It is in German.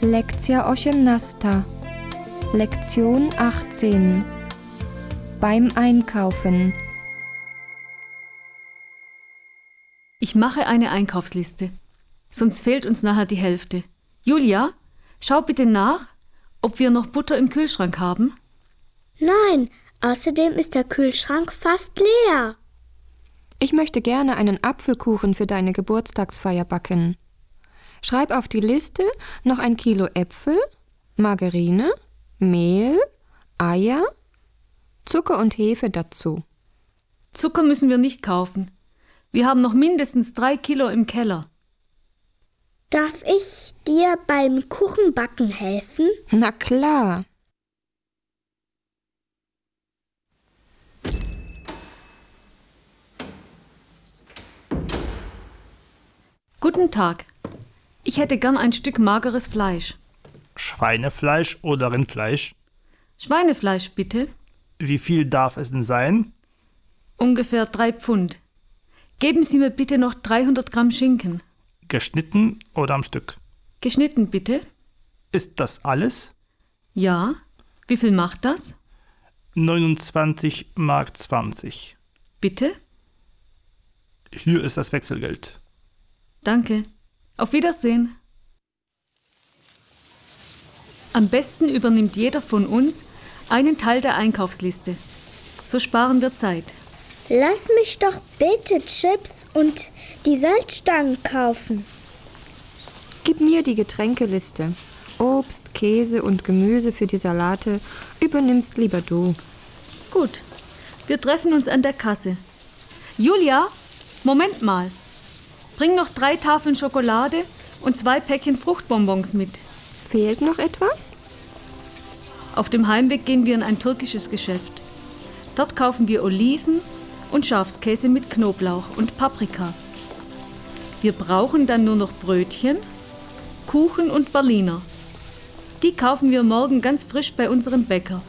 Lekcja 18. Lektion 18. Beim Einkaufen. Ich mache eine Einkaufsliste. Sonst fehlt uns nachher die Hälfte. Julia, schau bitte nach, ob wir noch Butter im Kühlschrank haben. Nein, außerdem ist der Kühlschrank fast leer. Ich möchte gerne einen Apfelkuchen für deine Geburtstagsfeier backen. Schreib auf die Liste noch ein Kilo Äpfel, Margarine, Mehl, Eier, Zucker und Hefe dazu. Zucker müssen wir nicht kaufen. Wir haben noch mindestens drei Kilo im Keller. Darf ich dir beim Kuchenbacken helfen? Na klar. Guten Tag. Ich hätte gern ein Stück mageres Fleisch. Schweinefleisch oder Rindfleisch? Schweinefleisch bitte. Wie viel darf es denn sein? Ungefähr drei Pfund. Geben Sie mir bitte noch 300 Gramm Schinken. Geschnitten oder am Stück? Geschnitten bitte. Ist das alles? Ja. Wie viel macht das? 29 Mark 20. Bitte? Hier ist das Wechselgeld. Danke. Auf Wiedersehen. Am besten übernimmt jeder von uns einen Teil der Einkaufsliste. So sparen wir Zeit. Lass mich doch bitte Chips und die Salzstangen kaufen. Gib mir die Getränkeliste. Obst, Käse und Gemüse für die Salate übernimmst lieber du. Gut. Wir treffen uns an der Kasse. Julia, Moment mal. Bring noch drei Tafeln Schokolade und zwei Päckchen Fruchtbonbons mit. Fehlt noch etwas? Auf dem Heimweg gehen wir in ein türkisches Geschäft. Dort kaufen wir Oliven und Schafskäse mit Knoblauch und Paprika. Wir brauchen dann nur noch Brötchen, Kuchen und Berliner. Die kaufen wir morgen ganz frisch bei unserem Bäcker.